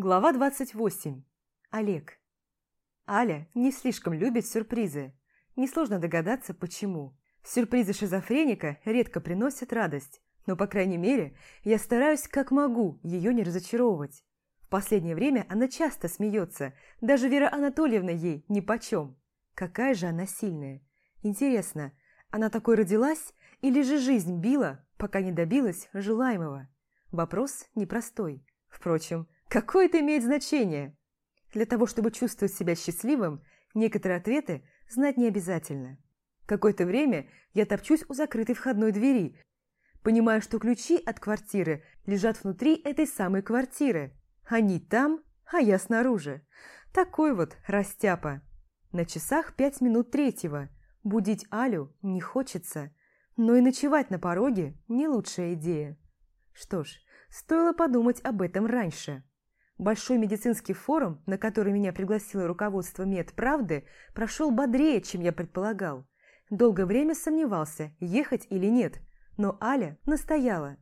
Глава 28. Олег. Аля не слишком любит сюрпризы. Несложно догадаться, почему. Сюрпризы шизофреника редко приносят радость, но, по крайней мере, я стараюсь как могу ее не разочаровывать. В последнее время она часто смеется, даже Вера Анатольевна ей нипочем. Какая же она сильная. Интересно, она такой родилась или же жизнь била, пока не добилась желаемого? Вопрос непростой. Впрочем, Какое это имеет значение? Для того, чтобы чувствовать себя счастливым, некоторые ответы знать не обязательно. Какое-то время я топчусь у закрытой входной двери, понимая, что ключи от квартиры лежат внутри этой самой квартиры. Они там, а я снаружи. Такой вот растяпа. На часах пять минут третьего. Будить Алю не хочется, но и ночевать на пороге не лучшая идея. Что ж, стоило подумать об этом раньше. Большой медицинский форум, на который меня пригласило руководство медправды, прошел бодрее, чем я предполагал. Долгое время сомневался, ехать или нет, но Аля настояла.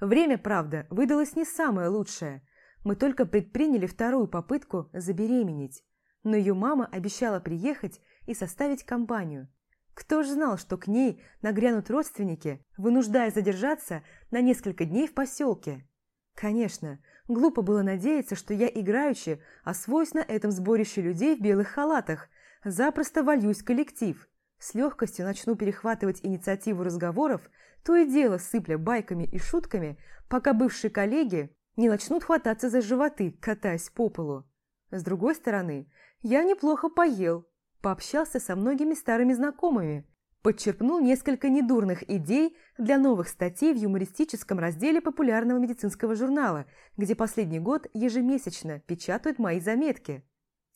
Время, правда, выдалось не самое лучшее. Мы только предприняли вторую попытку забеременеть, но ее мама обещала приехать и составить компанию. Кто ж знал, что к ней нагрянут родственники, вынуждая задержаться на несколько дней в поселке? Конечно, Глупо было надеяться, что я играючи освоюсь на этом сборище людей в белых халатах, запросто вольюсь в коллектив, с легкостью начну перехватывать инициативу разговоров, то и дело сыпля байками и шутками, пока бывшие коллеги не начнут хвататься за животы, катаясь по полу. С другой стороны, я неплохо поел, пообщался со многими старыми знакомыми, подчерпнул несколько недурных идей для новых статей в юмористическом разделе популярного медицинского журнала, где последний год ежемесячно печатают мои заметки.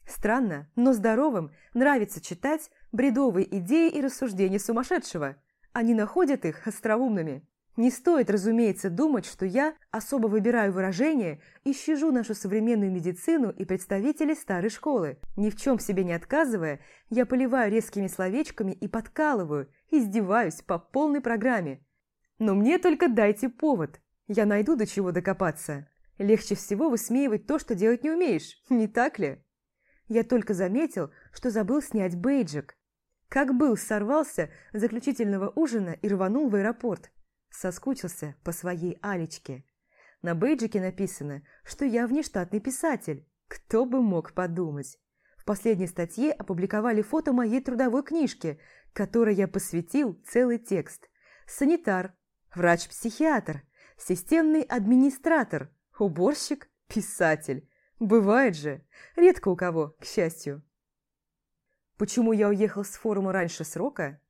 Странно, но здоровым нравится читать бредовые идеи и рассуждения сумасшедшего. Они находят их остроумными. Не стоит, разумеется, думать, что я особо выбираю выражения и щажу нашу современную медицину и представителей старой школы. Ни в чем себе не отказывая, я поливаю резкими словечками и подкалываю, издеваюсь по полной программе. Но мне только дайте повод, я найду до чего докопаться. Легче всего высмеивать то, что делать не умеешь, не так ли? Я только заметил, что забыл снять бейджик. Как был, сорвался заключительного ужина и рванул в аэропорт. Соскучился по своей Алечке. На бейджике написано, что я внештатный писатель. Кто бы мог подумать. В последней статье опубликовали фото моей трудовой книжки, которой я посвятил целый текст. Санитар, врач-психиатр, системный администратор, уборщик, писатель. Бывает же. Редко у кого, к счастью. Почему я уехал с форума раньше срока?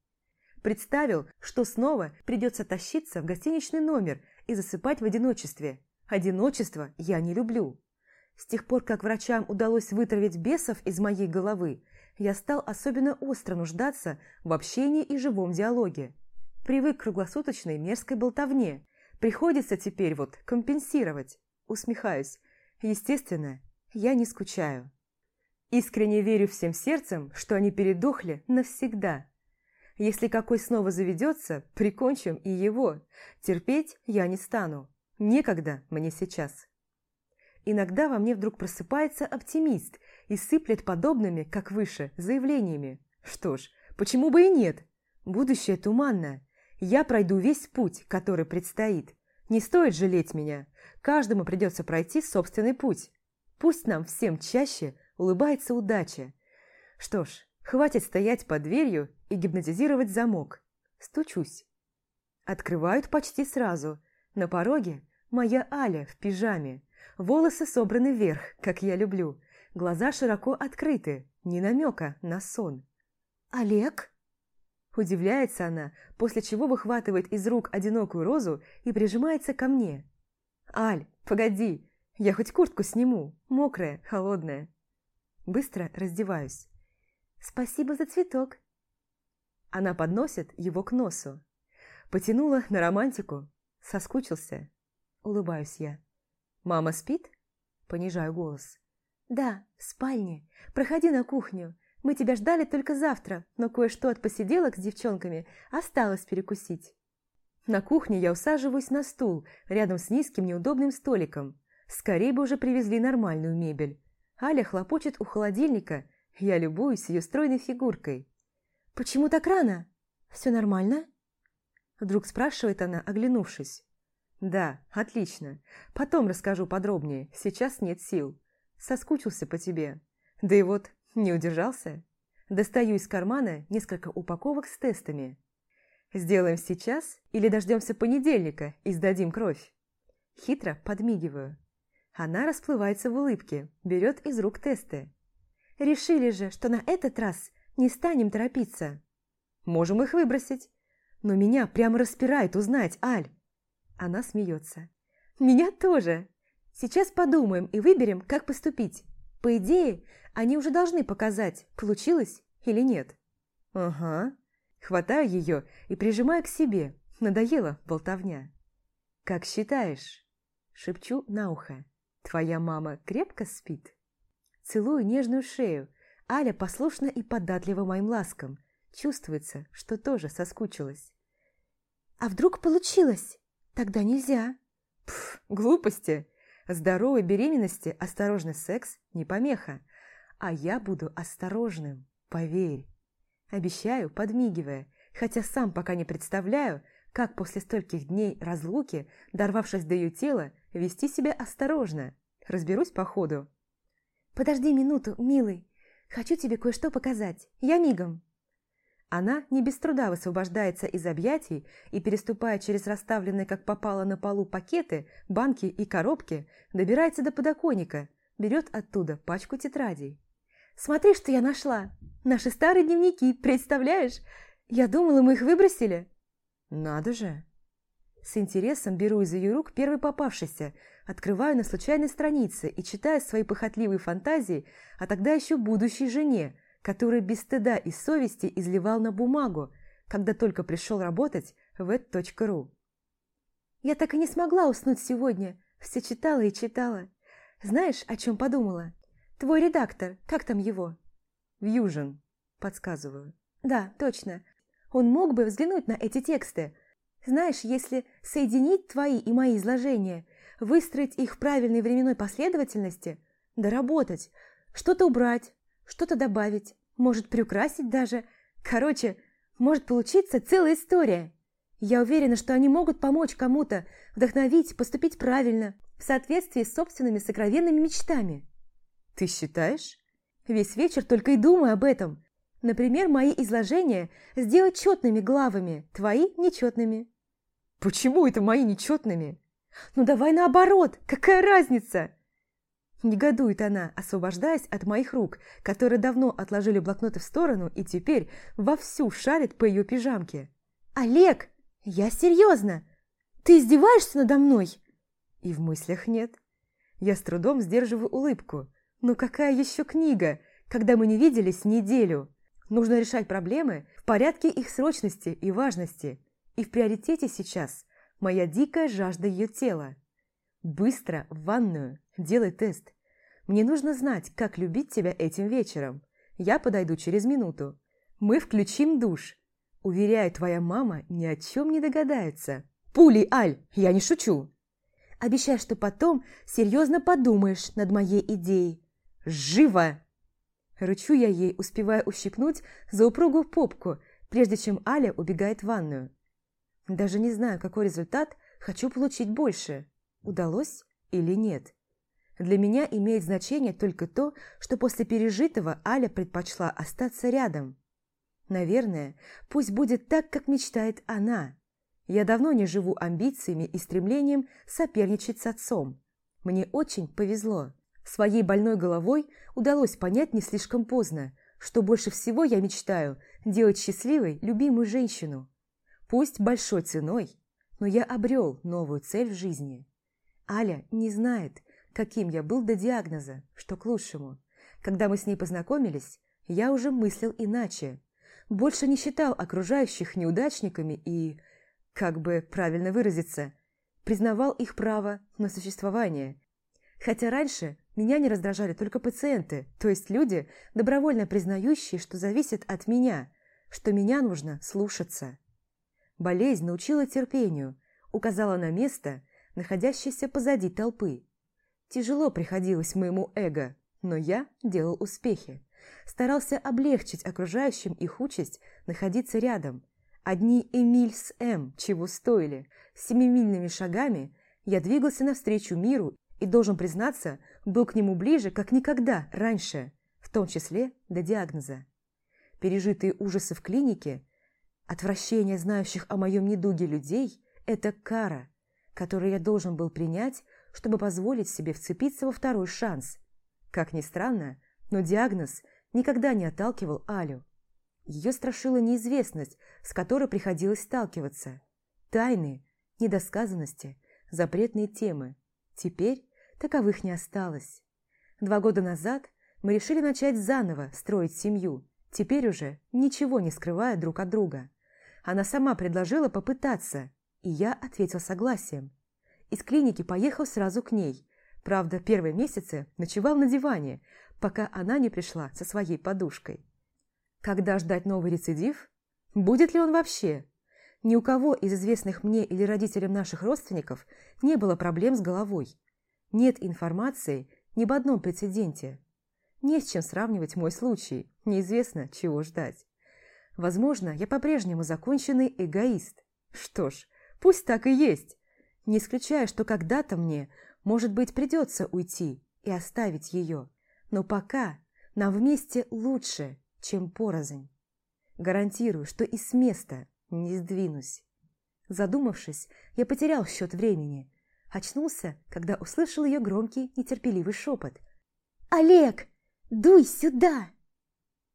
Представил, что снова придется тащиться в гостиничный номер и засыпать в одиночестве. Одиночество я не люблю. С тех пор, как врачам удалось вытравить бесов из моей головы, я стал особенно остро нуждаться в общении и живом диалоге. Привык к круглосуточной мерзкой болтовне. Приходится теперь вот компенсировать. Усмехаюсь. Естественно, я не скучаю. Искренне верю всем сердцем, что они передохли навсегда. Если какой снова заведется, прикончим и его. Терпеть я не стану. Некогда мне сейчас. Иногда во мне вдруг просыпается оптимист и сыплет подобными, как выше, заявлениями. Что ж, почему бы и нет? Будущее туманно. Я пройду весь путь, который предстоит. Не стоит жалеть меня. Каждому придется пройти собственный путь. Пусть нам всем чаще улыбается удача. Что ж, Хватит стоять под дверью и гипнотизировать замок. Стучусь. Открывают почти сразу. На пороге моя Аля в пижаме. Волосы собраны вверх, как я люблю. Глаза широко открыты, ни намека на сон. «Олег?» Удивляется она, после чего выхватывает из рук одинокую розу и прижимается ко мне. «Аль, погоди, я хоть куртку сниму, мокрая, холодная». Быстро раздеваюсь. «Спасибо за цветок». Она подносит его к носу. Потянула на романтику. Соскучился. Улыбаюсь я. «Мама спит?» Понижаю голос. «Да, в спальне. Проходи на кухню. Мы тебя ждали только завтра, но кое-что от посиделок с девчонками осталось перекусить». На кухне я усаживаюсь на стул, рядом с низким неудобным столиком. Скорее бы уже привезли нормальную мебель. Аля хлопочет у холодильника, я любуюсь ее стройной фигуркой. «Почему так рано? Все нормально?» Вдруг спрашивает она, оглянувшись. «Да, отлично. Потом расскажу подробнее. Сейчас нет сил. Соскучился по тебе. Да и вот, не удержался. Достаю из кармана несколько упаковок с тестами. Сделаем сейчас или дождемся понедельника и сдадим кровь?» Хитро подмигиваю. Она расплывается в улыбке, берет из рук тесты. «Решили же, что на этот раз не станем торопиться. Можем их выбросить. Но меня прямо распирает узнать, Аль. Она смеется. Меня тоже. Сейчас подумаем и выберем, как поступить. По идее, они уже должны показать, получилось или нет. Ага. Хватаю ее и прижимаю к себе. Надоела болтовня. Как считаешь? Шепчу на ухо. Твоя мама крепко спит? Целую нежную шею. Аля послушна и податлива моим ласкам. Чувствуется, что тоже соскучилась. «А вдруг получилось? Тогда нельзя». Пф, глупости. Здоровой беременности осторожный секс не помеха. А я буду осторожным, поверь. Обещаю, подмигивая, хотя сам пока не представляю, как после стольких дней разлуки, дорвавшись до ее тела, вести себя осторожно. Разберусь по ходу. «Подожди минуту, милый. Хочу тебе кое-что показать. Я мигом». Она не без труда высвобождается из объятий и, переступая через расставленные, как попало на полу, пакеты, банки и коробки, добирается до подоконника, берет оттуда пачку тетрадей. «Смотри, что я нашла! Наши старые дневники, представляешь? Я думала, мы их выбросили!» «Надо же!» С интересом беру из ее рук первый попавшийся, открываю на случайной странице и читаю свои похотливые фантазии а тогда еще будущей жене, который без стыда и совести изливал на бумагу, когда только пришел работать в ed.ru. Я так и не смогла уснуть сегодня, все читала и читала. Знаешь, о чем подумала? Твой редактор, как там его? Вьюжин, подсказываю. Да, точно. Он мог бы взглянуть на эти тексты. Знаешь, если соединить твои и мои изложения, выстроить их в правильной временной последовательности, доработать, что-то убрать, что-то добавить, может приукрасить даже. Короче, может получиться целая история. Я уверена, что они могут помочь кому-то, вдохновить, поступить правильно, в соответствии с собственными сокровенными мечтами. Ты считаешь? Весь вечер только и думаю об этом. Например, мои изложения сделать четными главами, твои нечетными. Почему это мои нечетными? Ну давай наоборот, какая разница? Негодует она, освобождаясь от моих рук, которые давно отложили блокноты в сторону и теперь вовсю шарят по ее пижамке. «Олег, я серьезно! Ты издеваешься надо мной?» И в мыслях нет. Я с трудом сдерживаю улыбку. «Ну какая еще книга, когда мы не виделись неделю?» Нужно решать проблемы в порядке их срочности и важности. И в приоритете сейчас моя дикая жажда ее тела. Быстро в ванную, делай тест. Мне нужно знать, как любить тебя этим вечером. Я подойду через минуту. Мы включим душ. Уверяю, твоя мама ни о чем не догадается. Пули, Аль, я не шучу. Обещай, что потом серьезно подумаешь над моей идеей. Живо! Рычу я ей, успевая ущипнуть за упругую попку, прежде чем Аля убегает в ванную. Даже не знаю, какой результат хочу получить больше удалось или нет. Для меня имеет значение только то, что после пережитого Аля предпочла остаться рядом. Наверное, пусть будет так, как мечтает она. Я давно не живу амбициями и стремлением соперничать с отцом. Мне очень повезло. Своей больной головой удалось понять не слишком поздно, что больше всего я мечтаю делать счастливой любимую женщину. Пусть большой ценой, но я обрел новую цель в жизни. Аля не знает, каким я был до диагноза, что к лучшему. Когда мы с ней познакомились, я уже мыслил иначе. Больше не считал окружающих неудачниками и, как бы правильно выразиться, признавал их право на существование. Хотя раньше меня не раздражали только пациенты, то есть люди, добровольно признающие, что зависит от меня, что меня нужно слушаться. Болезнь научила терпению, указала на место, находящийся позади толпы. Тяжело приходилось моему эго, но я делал успехи. Старался облегчить окружающим их участь находиться рядом. Одни Эмиль с М чего стоили. Семимильными шагами я двигался навстречу миру и, должен признаться, был к нему ближе, как никогда раньше, в том числе до диагноза. Пережитые ужасы в клинике, отвращение знающих о моем недуге людей – это кара, которую я должен был принять, чтобы позволить себе вцепиться во второй шанс. Как ни странно, но диагноз никогда не отталкивал Алю. Ее страшила неизвестность, с которой приходилось сталкиваться. Тайны, недосказанности, запретные темы. Теперь таковых не осталось. Два года назад мы решили начать заново строить семью, теперь уже ничего не скрывая друг от друга. Она сама предложила попытаться, и я ответил согласием. Из клиники поехал сразу к ней. Правда, первые месяцы ночевал на диване, пока она не пришла со своей подушкой. Когда ждать новый рецидив? Будет ли он вообще? Ни у кого из известных мне или родителям наших родственников не было проблем с головой. Нет информации ни об одном прецеденте. Не с чем сравнивать мой случай, неизвестно, чего ждать. Возможно, я по-прежнему законченный эгоист. Что ж, пусть так и есть. Не исключаю, что когда-то мне, может быть, придется уйти и оставить ее. Но пока нам вместе лучше, чем порознь. Гарантирую, что и с места не сдвинусь. Задумавшись, я потерял счет времени. Очнулся, когда услышал ее громкий, нетерпеливый шепот. «Олег, дуй сюда!»